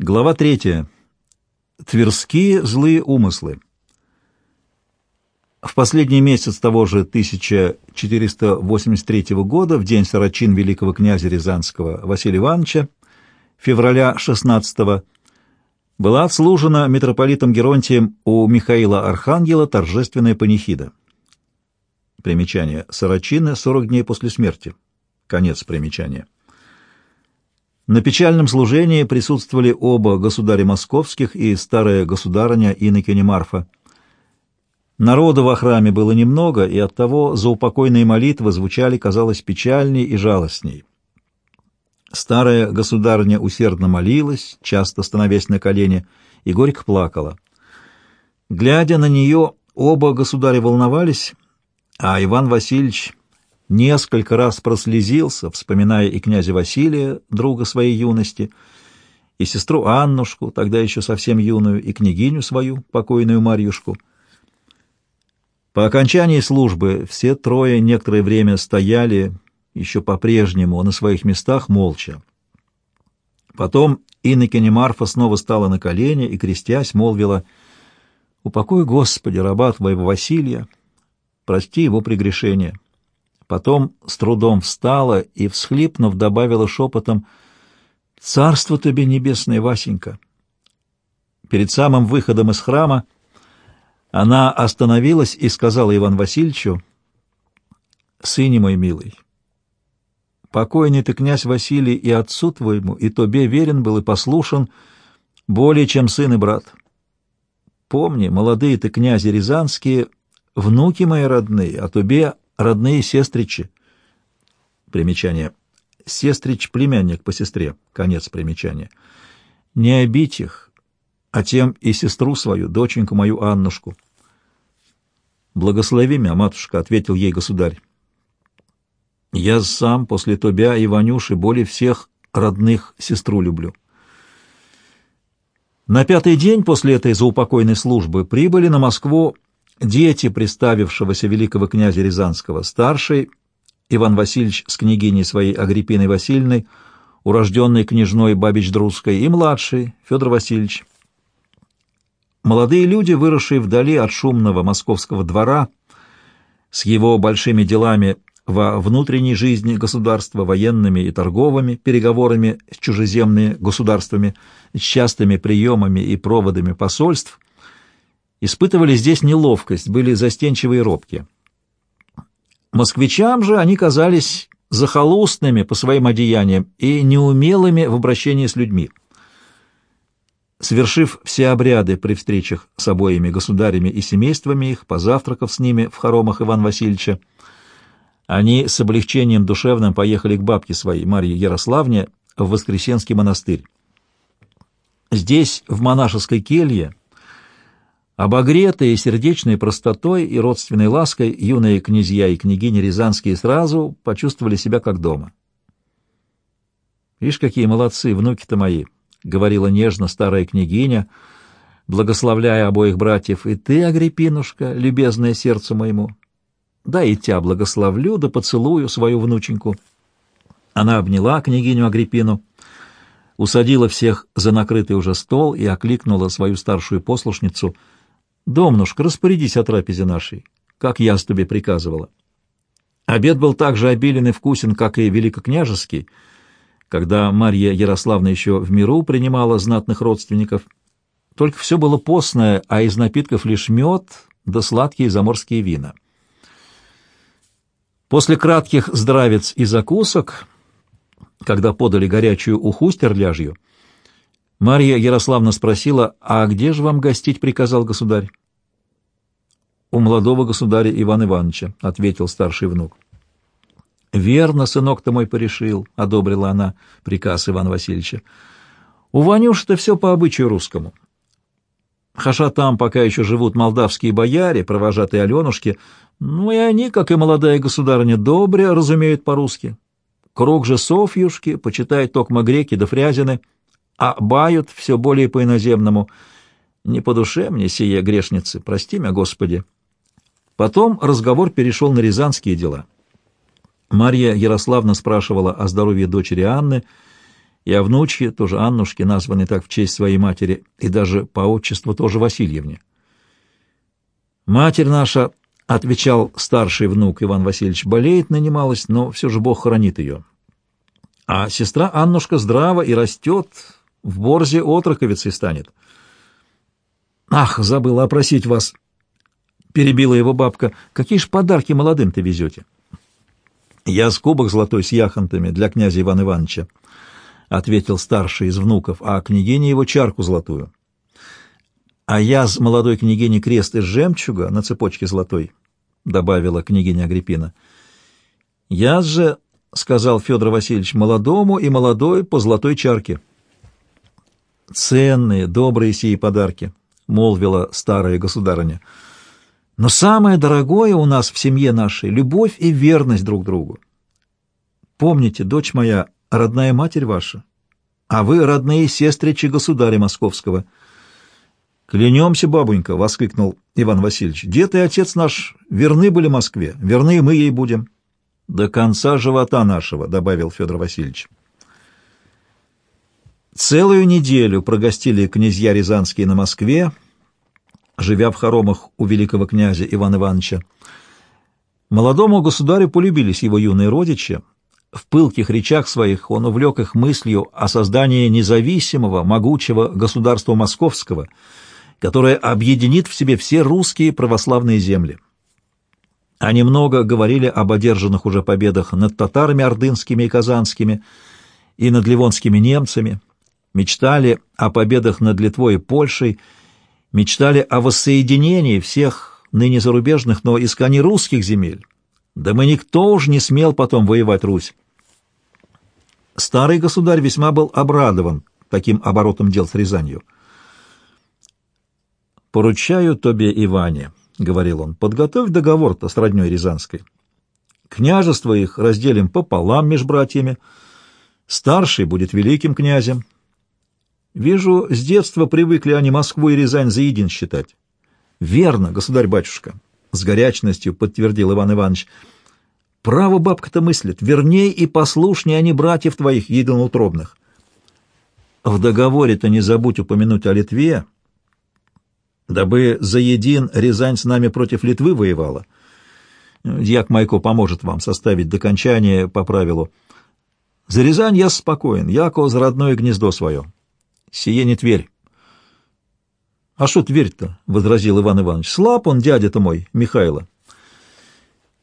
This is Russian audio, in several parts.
Глава третья. Тверские злые умыслы. В последний месяц того же 1483 года, в день сорочин великого князя Рязанского Василия Ивановича, февраля 16 была отслужена митрополитом Геронтием у Михаила Архангела торжественная панихида. Примечание. Сорочины 40 дней после смерти. Конец примечания. На печальном служении присутствовали оба государя московских и старая государыня Иннокене Марфа. Народа во храме было немного, и оттого заупокойные молитвы звучали, казалось, печальней и жалостней. Старая государыня усердно молилась, часто становясь на колени, и горько плакала. Глядя на нее, оба государя волновались, а Иван Васильевич несколько раз прослезился, вспоминая и князя Василия, друга своей юности, и сестру Аннушку, тогда еще совсем юную, и княгиню свою, покойную Марьюшку. По окончании службы все трое некоторое время стояли еще по-прежнему на своих местах молча. Потом Иннокене Марфа снова стала на колени и, крестясь, молвила «Упокой, Господи, раба твоего Василия, прости его прегрешения». Потом с трудом встала и, всхлипнув, добавила шепотом «Царство тебе небесное, Васенька!» Перед самым выходом из храма она остановилась и сказала Иван Васильевичу «Сыне мой милый, покойный ты, князь Василий, и отцу твоему, и тебе верен был и послушен более, чем сын и брат. Помни, молодые ты князи рязанские, внуки мои родные, а тебе родные сестричи. Примечание. Сестрич — племянник по сестре. Конец примечания. Не обидь их, а тем и сестру свою, доченьку мою Аннушку. «Благослови меня, матушка», — ответил ей государь. «Я сам после тебя и Ванюши более всех родных сестру люблю». На пятый день после этой заупокойной службы прибыли на Москву дети представившегося великого князя Рязанского, старший Иван Васильевич с княгиней своей Агриппиной Васильевной, урожденной княжной Бабич-Друзской, и младший Федор Васильевич. Молодые люди, выросшие вдали от шумного московского двора, с его большими делами во внутренней жизни государства, военными и торговыми, переговорами с чужеземными государствами, с частыми приемами и проводами посольств – испытывали здесь неловкость, были застенчивы и робки. Москвичам же они казались захолустными по своим одеяниям и неумелыми в обращении с людьми. Свершив все обряды при встречах с обоими государями и семействами их, позавтракав с ними в хоромах Ивана Васильевича, они с облегчением душевным поехали к бабке своей, Марье Ярославне, в Воскресенский монастырь. Здесь, в монашеской келье, Обогретые сердечной простотой и родственной лаской, юные князья и княгини Рязанские сразу почувствовали себя как дома. «Видишь, какие молодцы, внуки-то мои!» — говорила нежно старая княгиня, благословляя обоих братьев. «И ты, Агриппинушка, любезное сердцу моему, да и тебя благословлю, да поцелую свою внученьку». Она обняла княгиню Агриппину, усадила всех за накрытый уже стол и окликнула свою старшую послушницу — Домнушка, распорядись о трапезе нашей, как я с тебе приказывала. Обед был так же обилен и вкусен, как и великокняжеский, когда Марья Ярославна еще в миру принимала знатных родственников. Только все было постное, а из напитков лишь мед да сладкие заморские вина. После кратких здравец и закусок, когда подали горячую уху стерляжью, Марья Ярославна спросила, «А где же вам гостить приказал государь?» «У молодого государя Ивана Ивановича», — ответил старший внук. «Верно, сынок-то мой порешил», — одобрила она приказ Ивана Васильевича. «У Ванюши-то все по обычаю русскому. Хаша там пока еще живут молдавские бояре, провожатые Аленушки, ну и они, как и молодая государыня, добре разумеют по-русски. Круг же Софьюшки, почитает токма греки да фрязины — а бают все более по-иноземному. Не по душе мне сие грешницы, прости меня, Господи. Потом разговор перешел на рязанские дела. Марья Ярославна спрашивала о здоровье дочери Анны и о внучке, тоже Аннушке, названной так в честь своей матери, и даже по отчеству тоже Васильевне. «Матерь наша», — отвечал старший внук Иван Васильевич, — «болеет, нанималась, но все же Бог хранит ее. А сестра Аннушка здрава и растет, в борзе отроковицей станет». «Ах, забыла опросить вас», — перебила его бабка, — «какие ж подарки молодым ты везете?» «Я с кубок золотой с яхонтами для князя Ивана Ивановича», — ответил старший из внуков, а княгиня его чарку золотую. «А я с молодой княгини крест из жемчуга на цепочке золотой», — добавила княгиня Агриппина. «Я же», — сказал Федор Васильевич, — «молодому и молодой по золотой чарке». «Ценные, добрые сии подарки», — молвила старая государыня. «Но самое дорогое у нас в семье нашей — любовь и верность друг другу. Помните, дочь моя, родная матерь ваша, а вы родные сестричи государя московского. «Клянемся, бабонька!» — воскликнул Иван Васильевич. «Дед и отец наш верны были Москве, верны мы ей будем». «До конца живота нашего», — добавил Федор Васильевич. Целую неделю прогостили князья Рязанские на Москве, живя в хоромах у великого князя Ивана Ивановича. Молодому государю полюбились его юные родичи, в пылких речах своих он увлек их мыслью о создании независимого, могучего государства московского, которое объединит в себе все русские православные земли. Они много говорили об одержанных уже победах над татарами ордынскими и казанскими и над ливонскими немцами, мечтали о победах над Литвой и Польшей, мечтали о воссоединении всех ныне зарубежных, но исканий русских земель, да мы никто уж не смел потом воевать Русь. Старый государь весьма был обрадован таким оборотом дел с Рязанью. «Поручаю тебе, Иване», — говорил он, — «подготовь договор-то с родней Рязанской. Княжество их разделим пополам меж братьями. Старший будет великим князем. Вижу, с детства привыкли они Москву и Рязань за един считать». «Верно, государь-батюшка», — с горячностью подтвердил Иван Иванович. «Право бабка-то мыслит, верней и послушнее они братьев твоих единоутробных». «В договоре-то не забудь упомянуть о Литве, дабы за един Рязань с нами против Литвы воевала. Дьяк Майко поможет вам составить докончание по правилу. За Рязань я спокоен, яко за родное гнездо свое. Сие не Тверь». «А что Тверь-то?» — возразил Иван Иванович. «Слаб он, дядя-то мой, Михайло».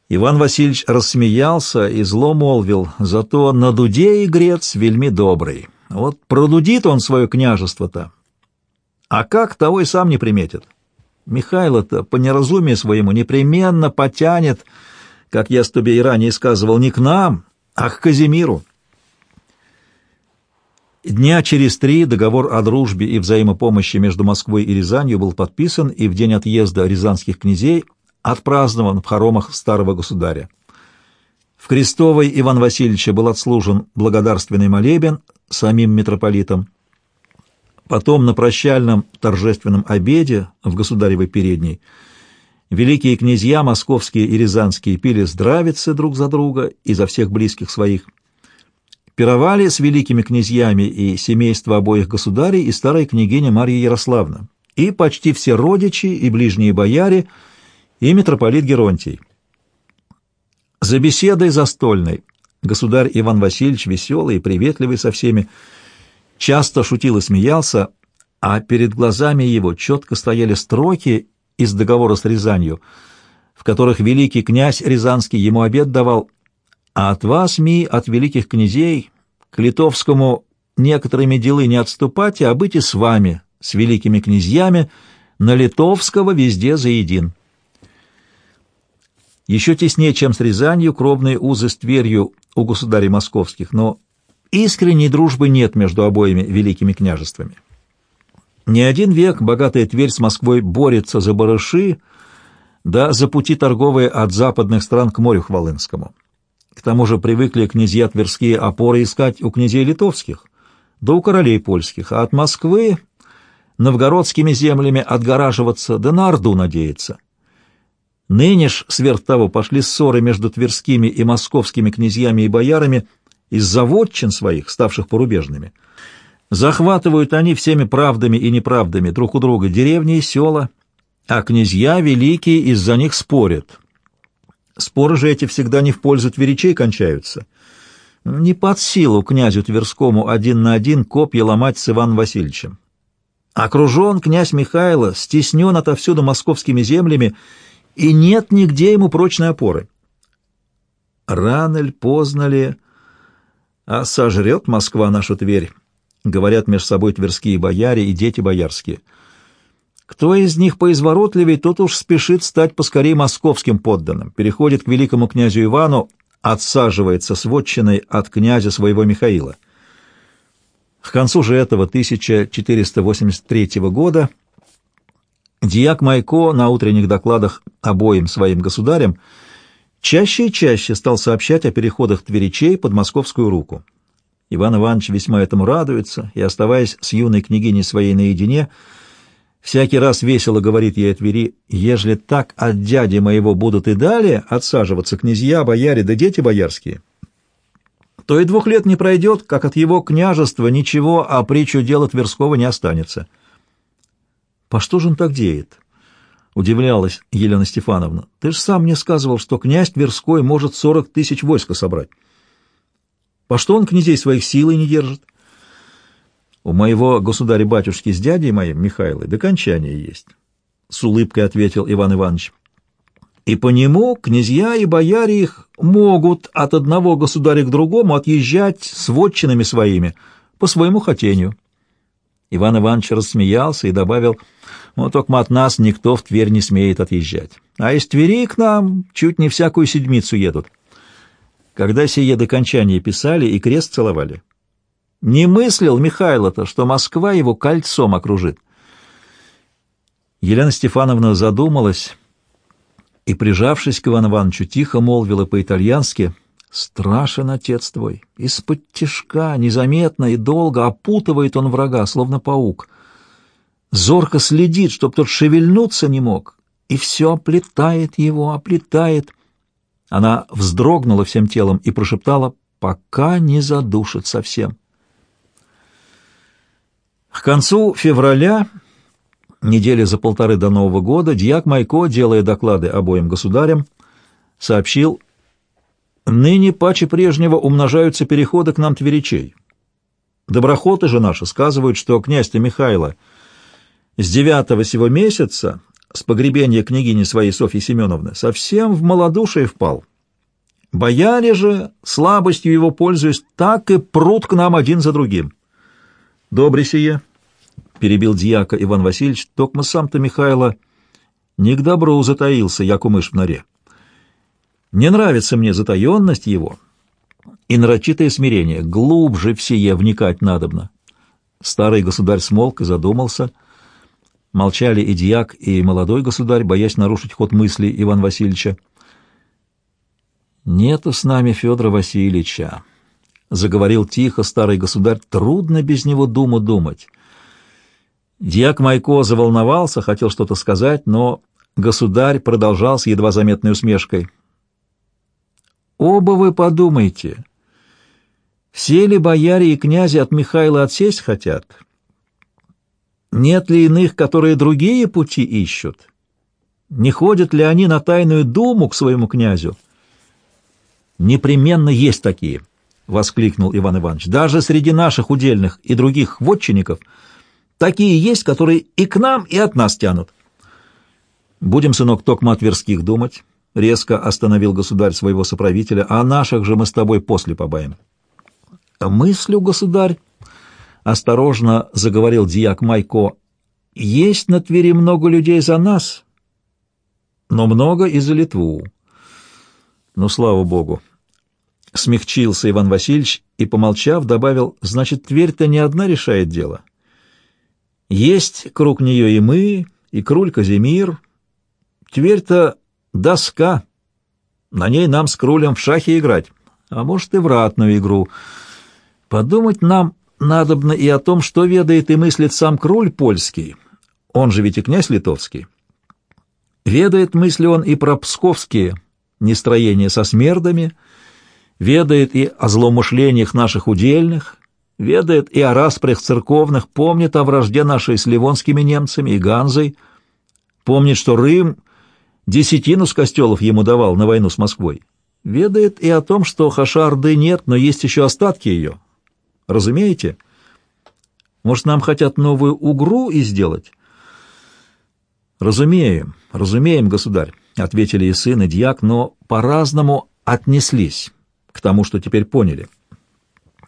Иван Васильевич рассмеялся и зло молвил, «Зато на дуде игрец вельми добрый. Вот продудит он свое княжество-то. А как, того и сам не приметит. Михайло-то по неразумию своему непременно потянет, как я с тебе и ранее сказывал, не к нам, а к Казимиру». Дня через три договор о дружбе и взаимопомощи между Москвой и Рязанью был подписан и в день отъезда рязанских князей отпразднован в хоромах старого государя. В Крестовой Иван Васильевича был отслужен благодарственный молебен самим митрополитом. Потом на прощальном торжественном обеде в государевой передней великие князья московские и рязанские пили здравицы друг за друга и за всех близких своих пировали с великими князьями и семейство обоих государей и старая княгиня Марья Ярославна, и почти все родичи и ближние бояре, и митрополит Геронтий. За беседой застольной государь Иван Васильевич, веселый и приветливый со всеми, часто шутил и смеялся, а перед глазами его четко стояли строки из договора с Рязанью, в которых великий князь Рязанский ему обет давал а от вас, ми, от великих князей, к литовскому некоторыми делы не отступать, а быть и с вами, с великими князьями, на литовского везде заедин. Еще теснее, чем с Рязанью, кровные узы с Тверью у государей московских, но искренней дружбы нет между обоими великими княжествами. Не один век богатая Тверь с Москвой борется за барыши, да за пути торговые от западных стран к морю Хвалынскому. К тому же привыкли князья тверские опоры искать у князей литовских, да у королей польских, а от Москвы новгородскими землями отгораживаться, да на Орду надеяться. Ныне ж, сверх того, пошли ссоры между тверскими и московскими князьями и боярами из-за вотчин своих, ставших порубежными. Захватывают они всеми правдами и неправдами друг у друга деревни и села, а князья великие из-за них спорят. Споры же эти всегда не в пользу тверичей кончаются. Не под силу князю Тверскому один на один копья ломать с Иваном Васильевичем. Окружен князь Михайло, стеснен отовсюду московскими землями, и нет нигде ему прочной опоры. Рано ли, поздно ли, а сожрет Москва нашу Тверь, говорят между собой тверские бояре и дети боярские. Кто из них поизворотливей, тот уж спешит стать поскорей московским подданным, переходит к великому князю Ивану, отсаживается с вотчиной от князя своего Михаила. К концу же этого 1483 года Дьяк Майко на утренних докладах обоим своим государям чаще и чаще стал сообщать о переходах тверичей под московскую руку. Иван Иванович весьма этому радуется и, оставаясь с юной княгиней своей наедине, всякий раз весело говорит ей Твери, «Ежели так от дяди моего будут и далее отсаживаться князья, бояре да дети боярские, то и двух лет не пройдет, как от его княжества ничего, а притчу дела Тверского не останется». «По что же он так деет?» — удивлялась Елена Стефановна. «Ты же сам мне сказывал, что князь Тверской может сорок тысяч войска собрать. По что он князей своих силой не держит?» «У моего государя-батюшки с дядей моим, Михайлой, до кончания есть», — с улыбкой ответил Иван Иванович. «И по нему князья и бояре их могут от одного государя к другому отъезжать с вотчинами своими по своему хотению». Иван Иванович рассмеялся и добавил, «Ну, только от нас никто в Тверь не смеет отъезжать. А из Твери к нам чуть не всякую седмицу едут». Когда сие до кончания писали и крест целовали, не мыслил Михайло-то, что Москва его кольцом окружит. Елена Стефановна задумалась и, прижавшись к Ивану Ивановичу, тихо молвила по-итальянски — Страшен отец твой, из-под тишка, незаметно и долго опутывает он врага, словно паук. Зорко следит, чтоб тот шевельнуться не мог, и все оплетает его, оплетает. Она вздрогнула всем телом и прошептала, пока не задушит совсем. К концу февраля, недели за полторы до Нового года, дьяк Майко, делая доклады обоим государям, сообщил, Ныне паче прежнего умножаются переходы к нам тверичей. Доброхоты же наши сказывают, что князь-то Михайло с девятого сего месяца, с погребения княгини своей Софьи Семеновны, совсем в малодушие впал. Бояре же, слабостью его пользуясь, так и прут к нам один за другим. Добре сие, — перебил дьяка Иван Васильевич, — токмо сам-то Михайло не к добру затаился, як умыш в норе. Не нравится мне затаенность его и нарочитое смирение. Глубже в сие вникать надобно. Старый государь смолк и задумался. Молчали и дьяк, и молодой государь, боясь нарушить ход мысли Ивана Васильевича. «Нету с нами Федора Васильевича», — заговорил тихо старый государь, — «трудно без него думу думать». Дьяк Майко заволновался, хотел что-то сказать, но государь продолжал с едва заметной усмешкой. Оба вы подумайте, все ли бояре и князи от Михаила отсесть хотят? Нет ли иных, которые другие пути ищут? Не ходят ли они на тайную думу к своему князю? Непременно есть такие, — воскликнул Иван Иванович. Даже среди наших удельных и других вотчинников такие есть, которые и к нам, и от нас тянут. Будем, сынок, токма Тверских думать, резко остановил государь своего соправителя, а наших же мы с тобой после побаем. Мыслю, государь, осторожно заговорил дьяк Майко, есть на Твери много людей за нас, но много и за Литву. Ну, слава богу. Смягчился Иван Васильевич и, помолчав, добавил, значит, Тверь-то не одна решает дело. Есть круг нее и мы, и Круль Казимир. Тверь-то Доска. На ней нам с Крулем в шахи играть, а может и в ратную игру. Подумать нам надобно и о том, что ведает и мыслит сам Круль польский, он же ведь и князь литовский. Ведает мысли он и про псковские нестроения со смердами, ведает и о злоумышлениях наших удельных, ведает и о распрях церковных, помнит о вражде нашей с ливонскими немцами и Ганзой, помнит, что Рим десятину с костелов ему давал на войну с Москвой, ведает и о том, что Хашарды нет, но есть еще остатки ее. Разумеете? Может, нам хотят новую угру и сделать? Разумеем, разумеем, государь, — ответили и сын, и дьяк, но по-разному отнеслись к тому, что теперь поняли.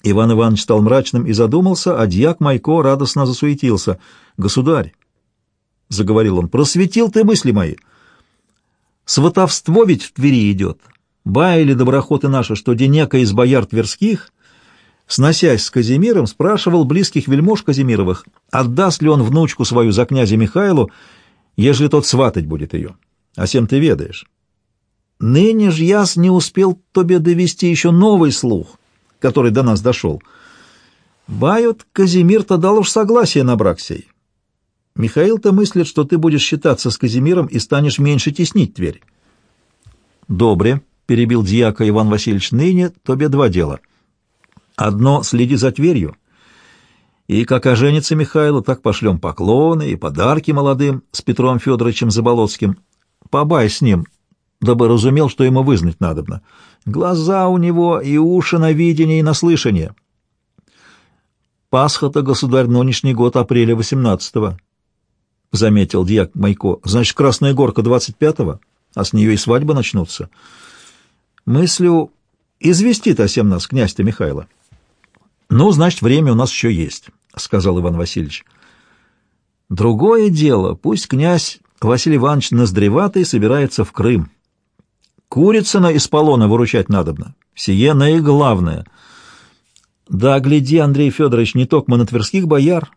Иван Иванович стал мрачным и задумался, а дьяк Майко радостно засуетился. «Государь!» — заговорил он. «Просветил ты мысли мои! Сватовство ведь в Твери идет. Баяли доброхоты наши, что денека из бояр тверских, сносясь с Казимиром, спрашивал близких вельмож Казимировых, отдаст ли он внучку свою за князя Михайлу, ежели тот сватать будет ее. А сем ты ведаешь. Ныне ж яс не успел тебе довести еще новый слух, который до нас дошел. Бают, Казимир-то дал уж согласие на брак сей. Михаил-то мыслит, что ты будешь считаться с Казимиром и станешь меньше теснить Тверь. Добре, — перебил дьяка Иван Васильевич, — ныне тебе два дела. Одно — следи за Тверью, и как оженится Михайло, так пошлем поклоны и подарки молодым с Петром Федоровичем Заболоцким. Побай с ним, дабы разумел, что ему вызнать надобно. Глаза у него и уши на видение и на слышание. Пасха-то, государь, нынешний год апреля восемнадцатого, — заметил дьяк Майко. — Значит, Красная Горка двадцать пятого, а с нее и свадьба начнутся. Мыслю известит о сем нас князь-то Михайло. — Ну, значит, время у нас еще есть, — сказал Иван Васильевич. — Другое дело, пусть князь Василий Иванович Ноздреватый собирается в Крым. Курицына из полона выручать надобно. Сие наиглавное. Да, гляди, Андрей Федорович, не только на тверских бояр,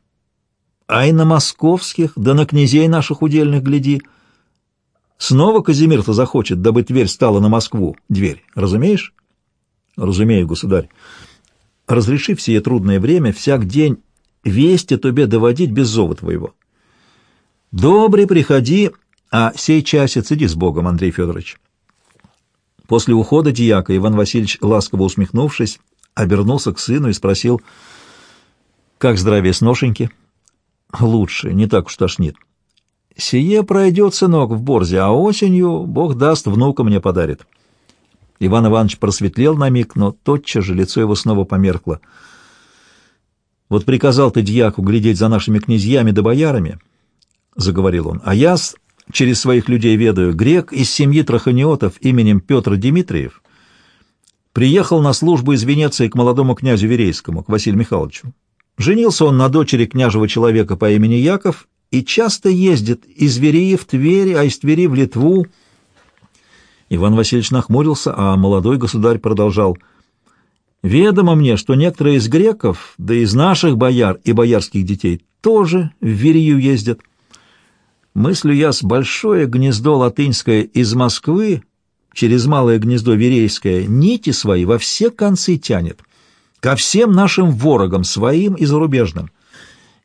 а и на московских, да на князей наших удельных гляди. Снова Казимир-то захочет, дабы Тверь стала на Москву, дверь, разумеешь? Разумею, государь. Разреши в сие трудное время всяк день вести тебе доводить без зова твоего. Добрый, приходи, а сей часец иди с Богом, Андрей Федорович. После ухода дьяка Иван Васильевич, ласково усмехнувшись, обернулся к сыну и спросил, «Как здравие сношеньки?» «Лучше, не так уж тошнит». «Сие пройдет, сынок, в борзе, а осенью, Бог даст, внука мне подарит». Иван Иванович просветлел на миг, но тотчас же лицо его снова померкло. «Вот приказал ты дьяку глядеть за нашими князьями да боярами», — заговорил он, — «а я через своих людей ведаю, грек из семьи траханиотов именем Петр Дмитриев приехал на службу из Венеции к молодому князю Верейскому, к Василию Михайловичу. Женился он на дочери княжего человека по имени Яков и часто ездит из Вереи в Тверь, а из Твери в Литву. Иван Васильевич нахмурился, а молодой государь продолжал. «Ведомо мне, что некоторые из греков, да из наших бояр и боярских детей, тоже в Верею ездят». Мыслю я с большое гнездо латынское из Москвы через малое гнездо верейское нити свои во все концы тянет, ко всем нашим ворогам, своим и зарубежным.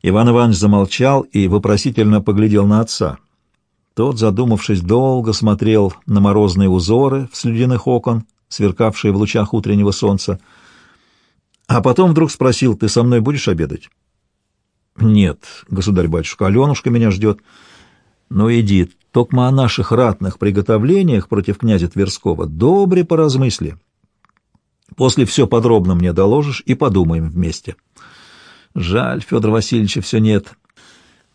Иван Иванович замолчал и вопросительно поглядел на отца. Тот, задумавшись, долго смотрел на морозные узоры в слюдяных окон, сверкавшие в лучах утреннего солнца, а потом вдруг спросил, «Ты со мной будешь обедать?» «Нет, государь-батюшка, Аленушка меня ждет». Ну, иди, токма о наших ратных приготовлениях против князя Тверского добре поразмысли. После все подробно мне доложишь и подумаем вместе. Жаль, Федор Васильевича все нет.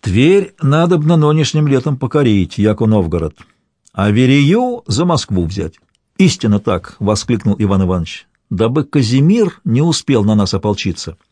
Тверь надобно нынешним летом покорить, яко Новгород, а Верею за Москву взять. Истинно так, — воскликнул Иван Иванович, — дабы Казимир не успел на нас ополчиться. —